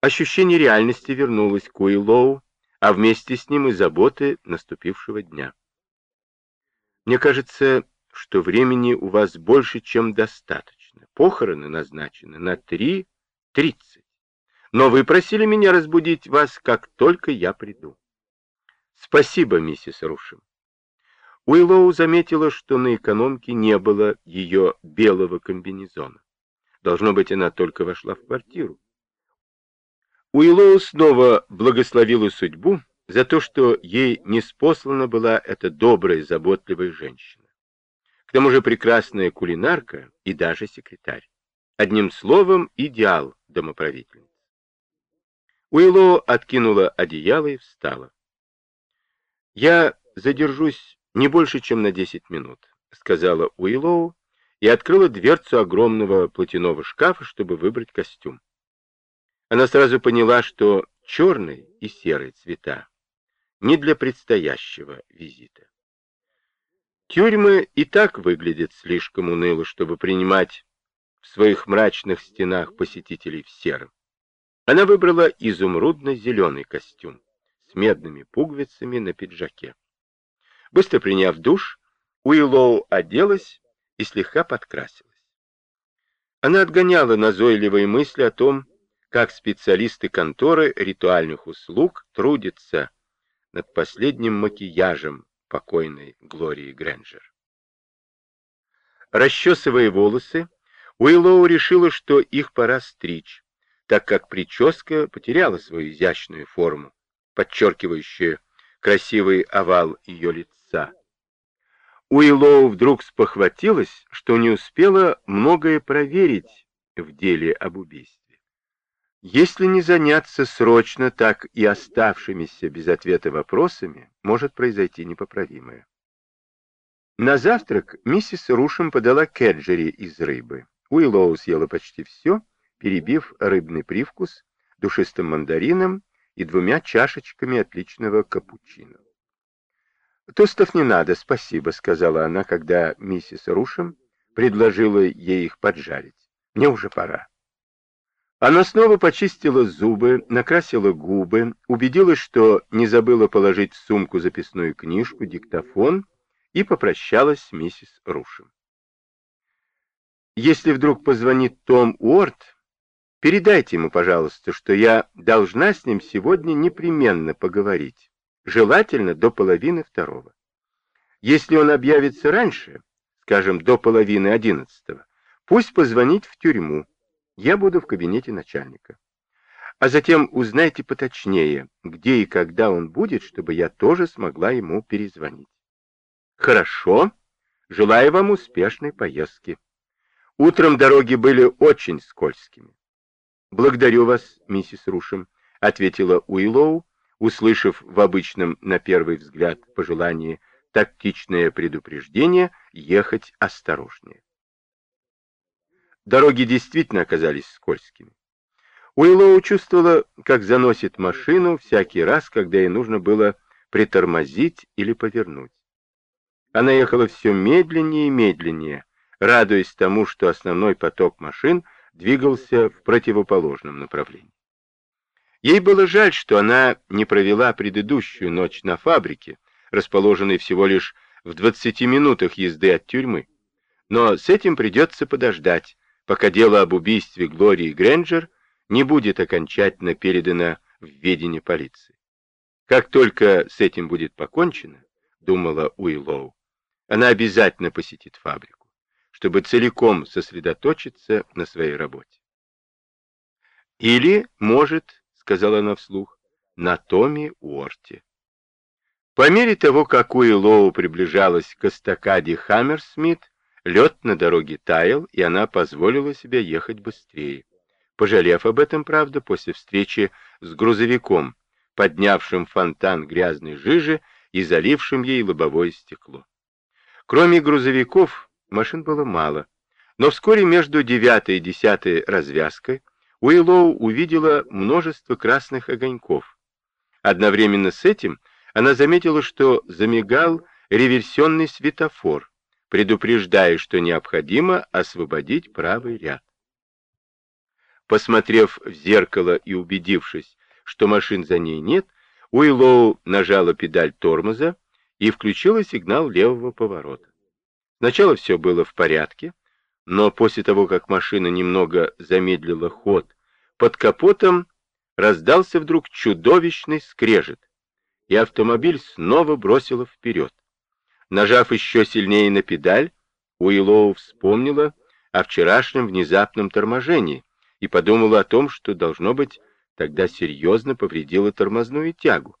Ощущение реальности вернулось к Уиллоу, а вместе с ним и заботы наступившего дня. Мне кажется, что времени у вас больше, чем достаточно. Похороны назначены на 3.30. Но вы просили меня разбудить вас, как только я приду. Спасибо, миссис Рушем. Уиллоу заметила, что на экономке не было ее белого комбинезона. Должно быть, она только вошла в квартиру. Уиллоу снова благословила судьбу за то, что ей неспослана была эта добрая, заботливая женщина. К тому же прекрасная кулинарка и даже секретарь. Одним словом, идеал домоправительницы. Уиллоу откинула одеяло и встала. «Я задержусь не больше, чем на 10 минут», — сказала Уиллоу и открыла дверцу огромного платяного шкафа, чтобы выбрать костюм. Она сразу поняла, что черный и серый цвета не для предстоящего визита. Тюрьмы и так выглядят слишком уныло, чтобы принимать в своих мрачных стенах посетителей в сером. Она выбрала изумрудно-зеленый костюм с медными пуговицами на пиджаке. Быстро приняв душ, Уиллоу оделась и слегка подкрасилась. Она отгоняла назойливые мысли о том, как специалисты конторы ритуальных услуг трудятся над последним макияжем покойной Глории Грэнджер. Расчесывая волосы, Уиллоу решила, что их пора стричь, так как прическа потеряла свою изящную форму, подчеркивающую красивый овал ее лица. Уиллоу вдруг спохватилась, что не успела многое проверить в деле об убийстве. Если не заняться срочно, так и оставшимися без ответа вопросами, может произойти непоправимое. На завтрак миссис Рушем подала кеджери из рыбы. Уиллоу съела почти все, перебив рыбный привкус душистым мандарином и двумя чашечками отличного капучино. «Тостов не надо, спасибо», — сказала она, когда миссис Рушем предложила ей их поджарить. «Мне уже пора». Она снова почистила зубы, накрасила губы, убедилась, что не забыла положить в сумку записную книжку, диктофон и попрощалась с миссис Рушем. Если вдруг позвонит Том Уорд, передайте ему, пожалуйста, что я должна с ним сегодня непременно поговорить, желательно до половины второго. Если он объявится раньше, скажем, до половины одиннадцатого, пусть позвонит в тюрьму, я буду в кабинете начальника. А затем узнайте поточнее, где и когда он будет, чтобы я тоже смогла ему перезвонить. Хорошо. Желаю вам успешной поездки. Утром дороги были очень скользкими. Благодарю вас, миссис Рушем, ответила Уиллоу, услышав в обычном, на первый взгляд, пожелании тактичное предупреждение ехать осторожнее. Дороги действительно оказались скользкими. Уиллоу чувствовала, как заносит машину всякий раз, когда ей нужно было притормозить или повернуть. Она ехала все медленнее и медленнее, радуясь тому, что основной поток машин двигался в противоположном направлении. Ей было жаль, что она не провела предыдущую ночь на фабрике, расположенной всего лишь в 20 минутах езды от тюрьмы. Но с этим придется подождать, пока дело об убийстве Глории Грэнджер не будет окончательно передано в ведение полиции. Как только с этим будет покончено, думала Уиллоу, она обязательно посетит фабрику, чтобы целиком сосредоточиться на своей работе. Или, может, сказала она вслух, на Томе Уорте. По мере того, как Уиллоу приближалась к эстакаде Хаммерсмит, Лед на дороге таял, и она позволила себе ехать быстрее. Пожалев об этом, правда, после встречи с грузовиком, поднявшим фонтан грязной жижи и залившим ей лобовое стекло. Кроме грузовиков, машин было мало, но вскоре между девятой и десятой развязкой Уиллоу увидела множество красных огоньков. Одновременно с этим она заметила, что замигал реверсионный светофор, предупреждая, что необходимо освободить правый ряд. Посмотрев в зеркало и убедившись, что машин за ней нет, Уиллоу нажала педаль тормоза и включила сигнал левого поворота. Сначала все было в порядке, но после того, как машина немного замедлила ход, под капотом раздался вдруг чудовищный скрежет, и автомобиль снова бросило вперед. Нажав еще сильнее на педаль, Уиллоу вспомнила о вчерашнем внезапном торможении и подумала о том, что, должно быть, тогда серьезно повредила тормозную тягу.